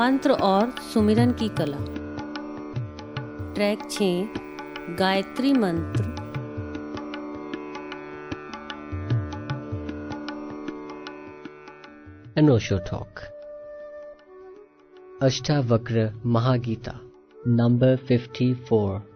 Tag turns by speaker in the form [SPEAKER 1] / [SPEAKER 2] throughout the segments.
[SPEAKER 1] मंत्र और सुमिरन की कला। ट्रैक छ, गायत्री मंत्र।
[SPEAKER 2] अनोशो टॉक अष्टावक्र महागीता नंबर 54
[SPEAKER 3] स्वः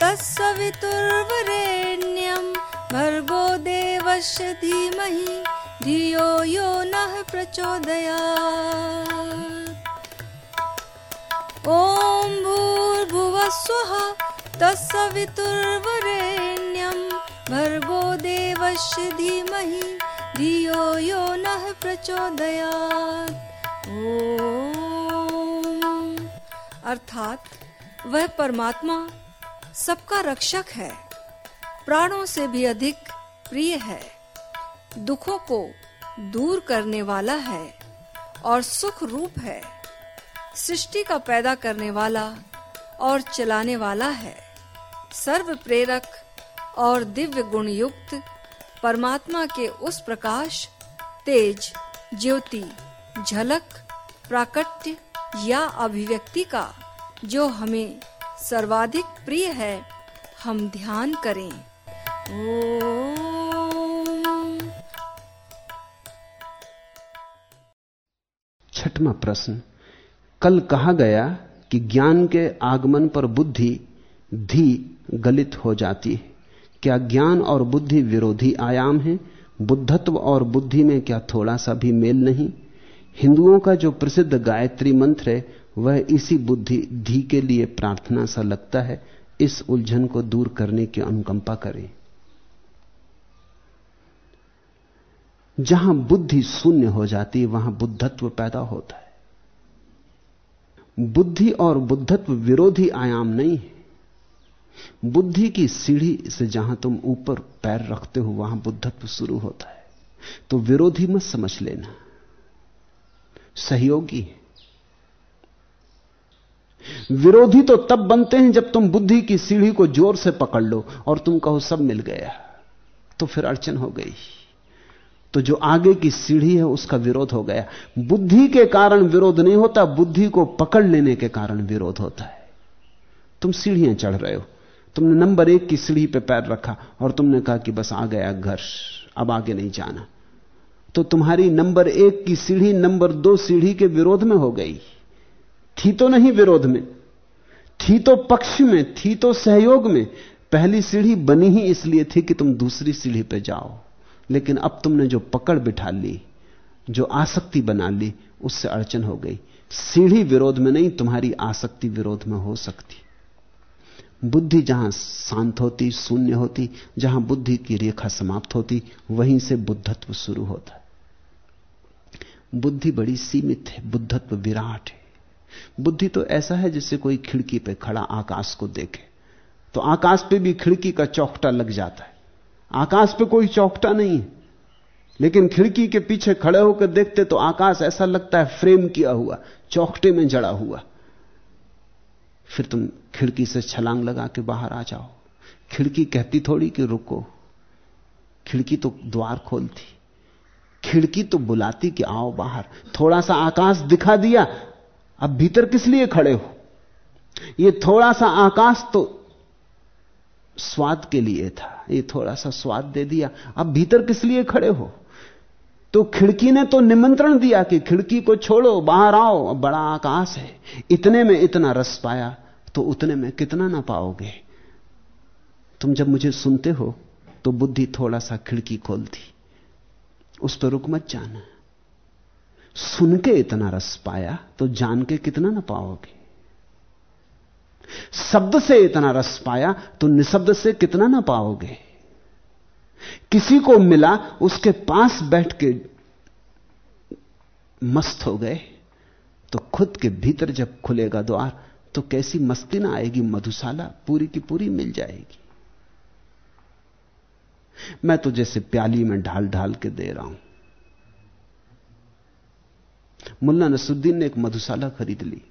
[SPEAKER 3] तत्सवितुर्वरेण्यं। भर्गो देवस्य धीमहि। धियो यो नः प्रचोदयात्। ॐ भूर्भुवः स्वः तत्सवितुर्वरेण्यं। भर्गो देवस्य धीमहि। धियो यो नः प्रचोदयात्। अर्थात वह परमात्मा सबका रक्षक है। प्राणों से भी अधिक प्रिय है। दुखों को दूर करने वाला है और सुख रूप है। सृष्टि का पैदा करने वाला और चलाने वाला है। सर्व प्रेरक और दिव्य गुण युक्त परमात्मा के उस प्रकाश, तेज, ज्योति, झलक, प्राकट्य या अभिव्यक्ति का जो हमें सर्वाधिक प्रिय है, हम ध्यान करें।
[SPEAKER 4] छठवा प्रश्न। कल कहा गया कि ज्ञान के आगमन पर बुद्धि धी गलित हो जाती है। क्या ज्ञान और बुद्धि विरोधी आयाम है? बुद्धत्व और बुद्धि में क्या थोड़ा सा भी मेल नहीं? हिंदुओं का जो प्रसिद्ध गायत्री मंत्र है वह इसी बुद्धि धी के लिए प्रार्थना सा लगता है, इस उलझन को दूर करने की अनुकंपा करें। जहाँ बुद्धि शून्य हो जाती है वहाँ बुद्धत्व पैदा होता है। बुद्धि और बुद्धत्व विरोधी आयाम नहीं है। बुद्धि की सीढ़ी से जहाँ तुम ऊपर पैर रखते हो, वहाँ बुद्धत्व शुरू होता है। तो विरोधी मत समझ लेना। सहयोगी है। विरोधी तो तब बनते हैं जब तुम बुद्धि की सीढ़ी को ज़ोर से पकड़ लो और तुम कहो, सब मिल गया। तो फिर अड़चन हो गई। तो जो आगे की सीढ़ी है, उसका विरोध हो गया। बुद्धि के कारण विरोध नहीं होता, बुद्धि को पकड़ लेने के कारण विरोध होता है। तुम सीढ़ियाँ चढ़ रहे हो। तुमने नंबर एक की सीढ़ी पे पैर रखा और तुमने कहा कि बस आ गया घर, अब आगे नहीं जाना। तो तुम्हारी नंबर एक की सीढ़ी, नंबर दो सीढ़ी के विरोध में हो गई। थी तो नहीं विरोध में, थी तो पक्ष में, थी तो सहयोग में। पहली सीढ़ी बनी ही इसलिए थी कि तुम दूसरी सीढ़ी पर जाओ। लेकिन अब तुमने जो पकड़ बिठा ली, जो आसक्ति बना ली, उससे अड़चन हो गई। सीढ़ी विरोध में नहीं, तुम्हारी आसक्ति विरोध में हो सकती। बुद्धि जहाँ शांत होती, शून्य होती, जहाँ बुद्धि की रेखा समाप्त होती, वहीं से बुद्धत्व शुरू होता। बुद्धि बड़ी सीमित है, बुद्धत्व विराट है। बुद्धि तो ऐसा है जिससे कोई खिड़की पे खड़ा आकाश को देखे। तो आकाश पे भी खिड़की का चौकटा लग जाता है। आकाश पे कोई चौकटा नहीं लेकिन खिड़की के पीछे खड़े होकर देखते तो आकाश ऐसा लगता है फ्रेम किया हुआ, चौकटे में जड़ा हुआ। फिर तुम खिड़की से छलांग लगा के बाहर आ जाओ। खिड़की कहती थोड़ी कि रुको। खिड़की तो द्वार खोलती। खिड़की तो बुलाती कि आओ बाहर। थोड़ा सा आकाश दिखा दिया अब भीतर किस लिए खड़े हो? यह थोड़ा सा आकाश तो स्वाद के लिए था। ये थोड़ा सा स्वाद दे दिया। अब भीतर किस लिए खड़े हो? तो खिड़की ने तो निमंत्रण दिया कि खिड़की को छोड़ो, बाहर आओ। बड़ा आकाश है। इतने में इतना रस पाया तो उतने में कितना ना पाओगे। तुम जब मुझे सुनते हो तो बुद्धि थोड़ा सा खिड़की खोलती। उस पर रुक मत जाना। सुन के इतना रस पाया तो जान के कितना ना पाओगे। शब्द से इतना रस पाया तो निशब्द से कितना ना पाओगे। किसी को मिला, उसके पास बैठ के मस्त हो गए तो खुद के भीतर जब खुलेगा द्वार तो कैसी मस्ती ना आएगी, मधुशाला पूरी की पूरी मिल जाएगी। मैं तो जैसे प्याली में ढाल ढाल के दे रहा हूँ। मुल्ला नसुद्दीन ने एक मधुशाला खरीद ली।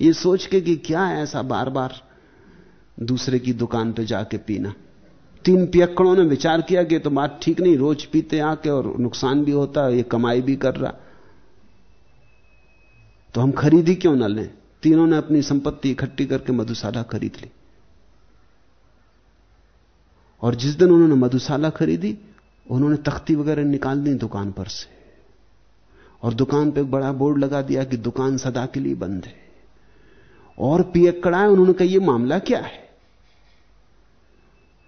[SPEAKER 4] ये सोच के कि क्या ऐसा बार बार दूसरे की दुकान पे जाके पीना। तीन पियक्कड़ों ने विचार किया कि तो बात ठीक नहीं, रोज पीते आके और नुकसान भी होता है, ये कमाई भी कर रहा। तो हम खरीदी क्यों ना लें? तीनों ने अपनी संपत्ति इकट्ठी करके मधुशाला खरीद ली। और जिस दिन उन्होंने मधुशाला खरीदी, उन्होंने तख्ती वगैरह निकाल दी दुकान पर से। और दुकान पे एक बड़ा बोर्ड लगा दिया कि दुकान सदा के लिए बंद है। और पियक्कड़ाए, उन्होंने कहा यह मामला क्या है?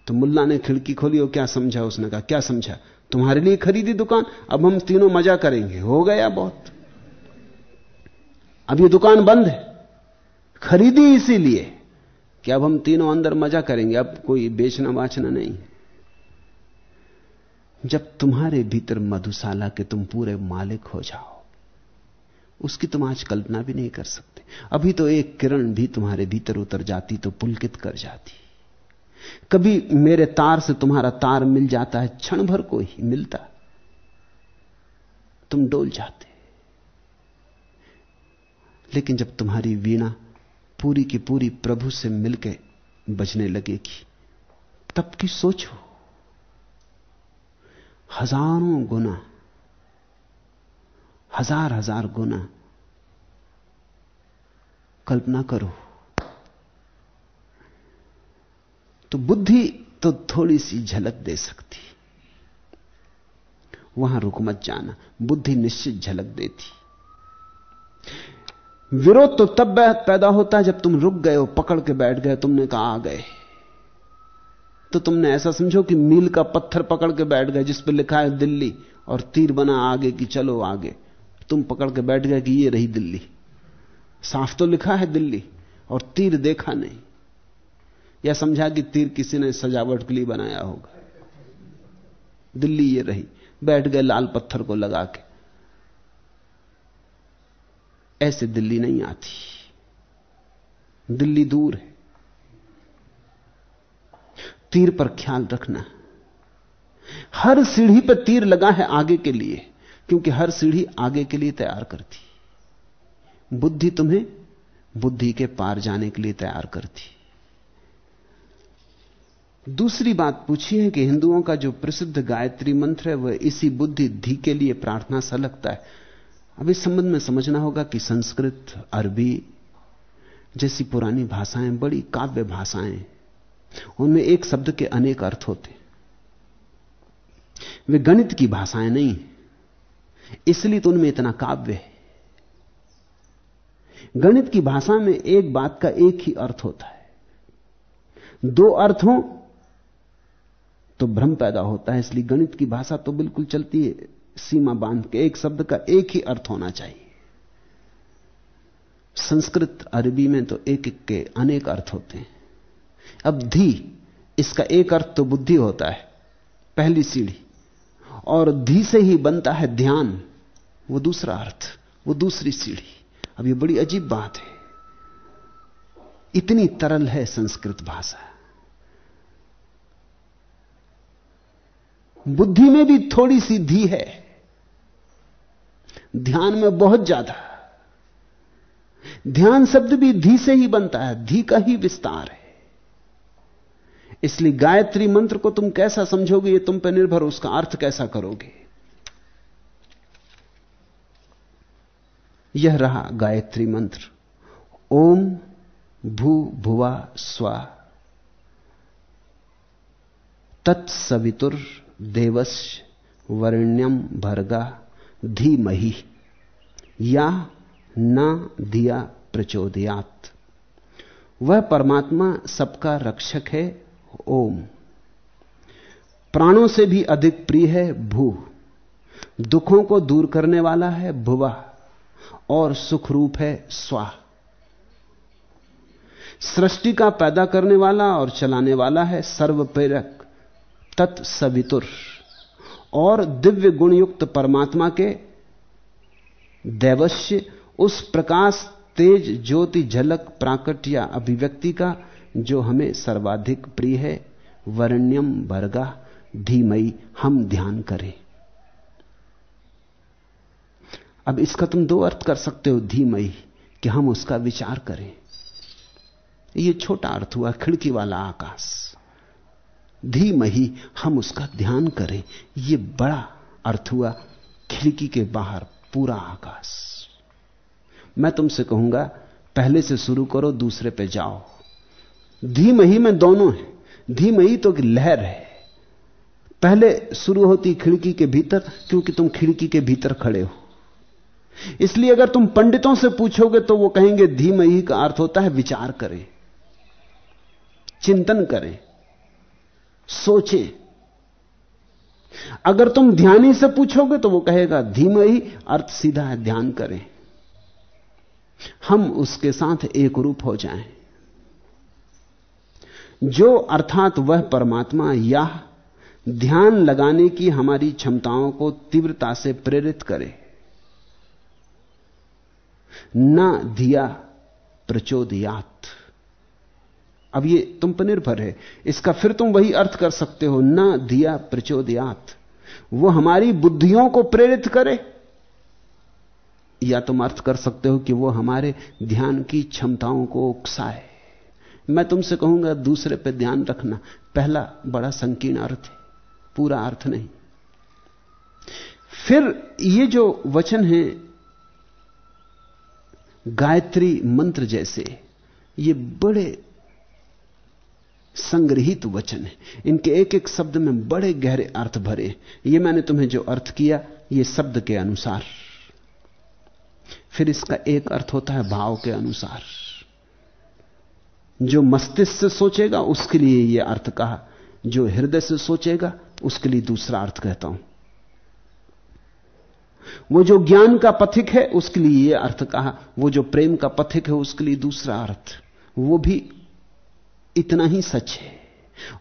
[SPEAKER 4] तो मुल्ला ने खिड़की खोली और क्या समझा? उसने कहा, क्या समझा? तुम्हारे लिए खरीदी दुकान, अब हम तीनों मज़ा करेंगे। हो गया बहुत। अब ये दुकान बंद है। खरीदी इसीलिए कि अब हम तीनों अंदर मज़ा करेंगे। अब कोई बेचना बाचना नहीं जब तुम्हारे भीतर मधुशाला के तुम पूरे मालिक हो जाओ, उसकी तुम आज कल्पना भी नहीं कर सकते। अभी तो एक किरण भी तुम्हारे भीतर उतर जाती तो पुलकित कर जाती। कभी मेरे तार से तुम्हारा तार मिल जाता है, क्षण भर को ही मिलता। तुम डोल जाते। लेकिन जब तुम्हारी वीणा पूरी की पूरी प्रभु से मिलके बजने लगेगी, तब की सोचो हज़ारों गुना, हज़ार हज़ार गुना कल्पना करो। तो बुद्धि तो थोड़ी सी झलक दे सकती। वहाँ रुक मत जाना, बुद्धि निश्चित झलक देती। विरोध तो तब पैदा होता है जब तुम रुक गए हो, पकड़ के बैठ गए तुमने कहा आ गए। तो तुमने ऐसा समझो कि मील का पत्थर पकड़ के बैठ गए, जिस पर लिखा है दिल्ली, और तीर बना आगे कि चलो आगे। तुम पकड़ के बैठ गए कि ये रही दिल्ली। साफ़ तो लिखा है दिल्ली, और तीर देखा नहीं। या समझा कि तीर किसी ने सजावट के लिए बनाया होगा। दिल्ली ये रही। बैठ गए लाल पत्थर को लगा के। ऐसे दिल्ली नहीं आती। दिल्ली दूर है। तीर पर ख्याल रखना। हर सीढ़ी पर तीर लगा है आगे के लिए, क्योंकि हर सीढ़ी आगे के लिए तैयार करती। बुद्धि तुम्हें बुद्धि के पार जाने के लिए तैयार करती। दूसरी बात पूछी है कि हिंदुओं का जो प्रसिद्ध गायत्री मंत्र है, वह इसी बुद्धि धी के लिए प्रार्थना सा लगता है। अब इस संबंध में समझना होगा कि संस्कृत, अरबी जैसी पुरानी भाषाएँ बड़ी काव्य भाषाएँ उनमें एक शब्द के अनेक अर्थ होते वे गणित की भाषाएँ नहीं इसलिए तो उनमें इतना काव्य है। गणित की भाषा में एक बात का एक ही अर्थ होता है। दो अर्थ हो तो भ्रम पैदा होता है, इसलिए गणित की भाषा तो बिल्कुल चलती है। सीमा बाँध के एक शब्द का एक ही अर्थ होना चाहिए। संस्कृत अरबी में तो एक एक के अनेक अर्थ होते हैं। अब धी, इसका एक अर्थ तो बुद्धि होता है, पहली सीढ़ी। और धी से ही बनता है ध्यान, वो दूसरा अर्थ, वो दूसरी सीढ़ी। अब ये बड़ी अजीब बात है। इतनी तरल है संस्कृत भाषा। बुद्धि में भी थोड़ी सी धी है। ध्यान में बहुत ज़्यादा। ध्यान शब्द भी धी से ही बनता है, धी का ही विस्तार है। इसलिए गायत्री मंत्र को तुम कैसा समझोगे, ये तुम पर निर्भर उसका अर्थ कैसा करोगे? यह रहा गायत्री मंत्र। ओम भू भुवा स्वा। तत्सवितुर देवश वर्ण्यम भर्गा धीमही। या न दिया प्रचोदयात। वह परमात्मा सबका रक्षक है ओम। प्राणों से भी अधिक प्रिय है भू। दुखों को दूर करने वाला है भुवा। और सुखरूप है स्वा। सृष्टि का पैदा करने वाला और चलाने वाला है सर्व प्रेरक तत्सवितुर। और दिव्य गुणयुक्त परमात्मा के दैवश्य उस प्रकाश तेज ज्योति झलक प्राकट या अभिव्यक्ति का जो हमें सर्वाधिक प्रिय है, वर्ण्यम वर्गा, धीमई, हम ध्यान करें। अब इसका तुम दो अर्थ कर सकते हो, धीमई, कि हम उसका विचार करें। ये छोटा अर्थ हुआ, खिड़की वाला आकाश। धीमही, हम उसका ध्यान करें। यह बड़ा अर्थ हुआ, खिड़की के बाहर, पूरा आकाश। मैं तुमसे कहूँगा, पहले से शुरू करो, दूसरे पे जाओ। धीमही में दोनों है। धीमही तो लहर है। पहले शुरू होती खिड़की के भीतर, क्योंकि तुम खिड़की के भीतर खड़े हो। इसलिए अगर तुम पंडितों से पूछोगे तो वो कहेंगे धीमही का अर्थ होता है विचार करें, चिंतन करें, सोचें। अगर तुम ध्यानी से पूछोगे तो वो कहेगा धीमही अर्थ सीधा है, ध्यान करें। हम उसके साथ एक रूप हो जाएँ। जो अर्थात वह परमात्मा या, ध्यान लगाने की हमारी क्षमताओं को तीव्रता से प्रेरित करे। न दिया प्रचोदयात अब ये तुम पर निर्भर है। इसका फिर तुम वही अर्थ कर सकते हो, न दिया प्रचोदयात वो हमारी बुद्धियों को प्रेरित करे। या तुम अर्थ कर सकते हो कि वो हमारे ध्यान की क्षमताओं को उकसाए। मैं तुमसे कहूँगा दूसरे पे ध्यान रखना। पहला बड़ा संकीर्ण अर्थ है। पूरा अर्थ नहीं। फिर ये जो वचन है, गायत्री मंत्र जैसे, ये बड़े संग्रहित वचन है। इनके एक एक शब्द में बड़े गहरे अर्थ भरे ये मैंने तुम्हें जो अर्थ किया, ये शब्द के अनुसार। फिर इसका एक अर्थ होता है भाव के अनुसार। जो मस्तिष्क से सोचेगा, उसके लिए यह अर्थ कहा। जो हृदय से सोचेगा, उसके लिए दूसरा अर्थ कहता हूँ। वो जो ज्ञान का पथिक है, उसके लिए यह अर्थ कहा। वो जो प्रेम का पथिक है, उसके लिए दूसरा अर्थ। वो भी इतना ही सच है।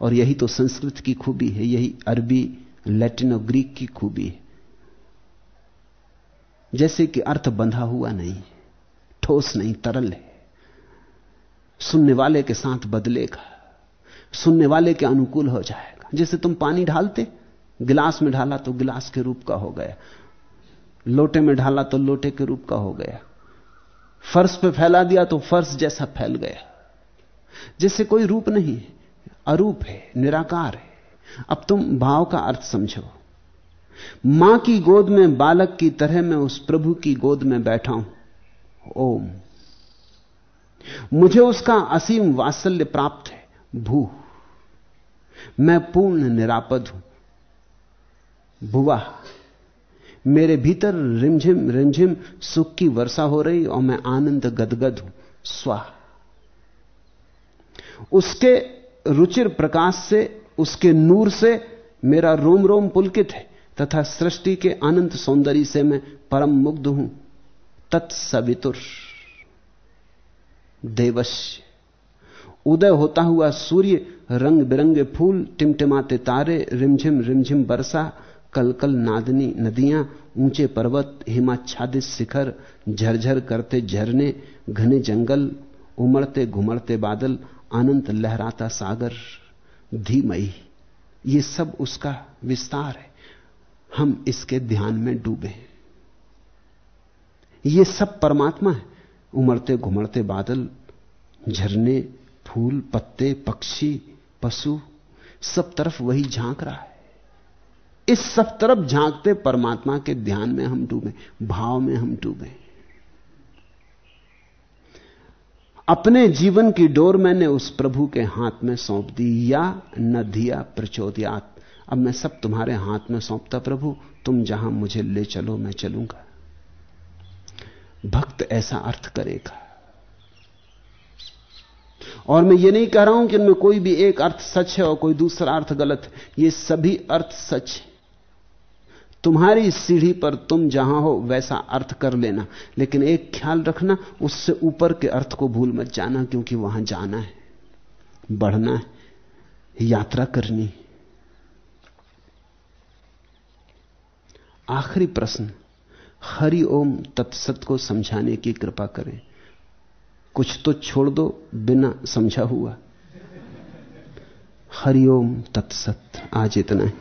[SPEAKER 4] और यही तो संस्कृत की खूबी है, यही अरबी, लैटिन और ग्रीक की खूबी है। जैसे कि अर्थ बंधा हुआ नहीं, ठोस नहीं, तरल है। सुनने वाले के साथ बदलेगा, सुनने वाले के अनुकूल हो जाएगा। जैसे तुम पानी ढालते, गिलास में ढाला तो गिलास के रूप का हो गया। लोटे में ढाला तो लोटे के रूप का हो गया। फर्श पे फैला दिया तो फर्श जैसा फैल गया। जैसे कोई रूप नहीं है, अरूप है, निराकार है। अब तुम भाव का अर्थ समझो। माँ की गोद में, बालक की तरह मैं उस प्रभु की गोद में बैठा हूँ। ओम। मुझे उसका असीम वात्सल्य प्राप्त है, भू। मैं पूर्ण निरापद हूँ। भुआ मेरे भीतर रिमझिम रिमझिम सुख की वर्षा हो रही और मैं आनंद गदगद हूँ। स्वाह उसके रुचिर प्रकाश से, उसके नूर से मेरा रोम रोम पुलकित है, तथा सृष्टि के अनंत सौंदर्य से मैं परम मुग्ध हूँ। तत्सवितुर। देवश्य उदय होता हुआ सूर्य रंग बिरंगे फूल, टिमटिमाते तारे, रिमझिम रिमझिम बरसा, कलकल नादनी नदियाँ, ऊँचे पर्वत, हिमाच्छादित शिखर, झरझर करते झरने, घने जंगल, उमड़ते घुमड़ते बादल अनंत लहराता सागर धीमई ये सब उसका विस्तार है। हम इसके ध्यान में डूबे। ये सब परमात्मा है। उमड़ते घुमड़ते बादल, झरने, फूल, पत्ते, पक्षी, पशु, सब तरफ़ वही झाँक रहा है। इस सब तरफ़ झांकते परमात्मा के ध्यान में हम डूबे, भाव में हम डूबे। अपने जीवन की डोर मैंने उस प्रभु के हाथ में सौंप दी, या न दिया प्रचोदयात। अब मैं सब तुम्हारे हाथ में सौंपता प्रभु, तुम जहाँ मुझे ले चलो, मैं चलूँगा। भक्त ऐसा अर्थ करेगा। और मैं ये नहीं कह रहा हूँ कि इनमें कोई भी एक अर्थ सच है और कोई दूसरा अर्थ गलत है। ये सभी अर्थ सच है। तुम्हारी सीढ़ी पर तुम जहाँ हो, वैसा अर्थ कर लेना। लेकिन एक ख्याल रखना, उससे ऊपर के अर्थ को भूल मत जाना, क्योंकि वहाँ जाना है, बढ़ना है, यात्रा करनी आखिरी प्रश्न। हरि ओम तत्सत को समझाने की कृपा करें। कुछ तो छोड़ दो, बिना समझा हुआ। हरिओम तत्सत, आज इतना ही।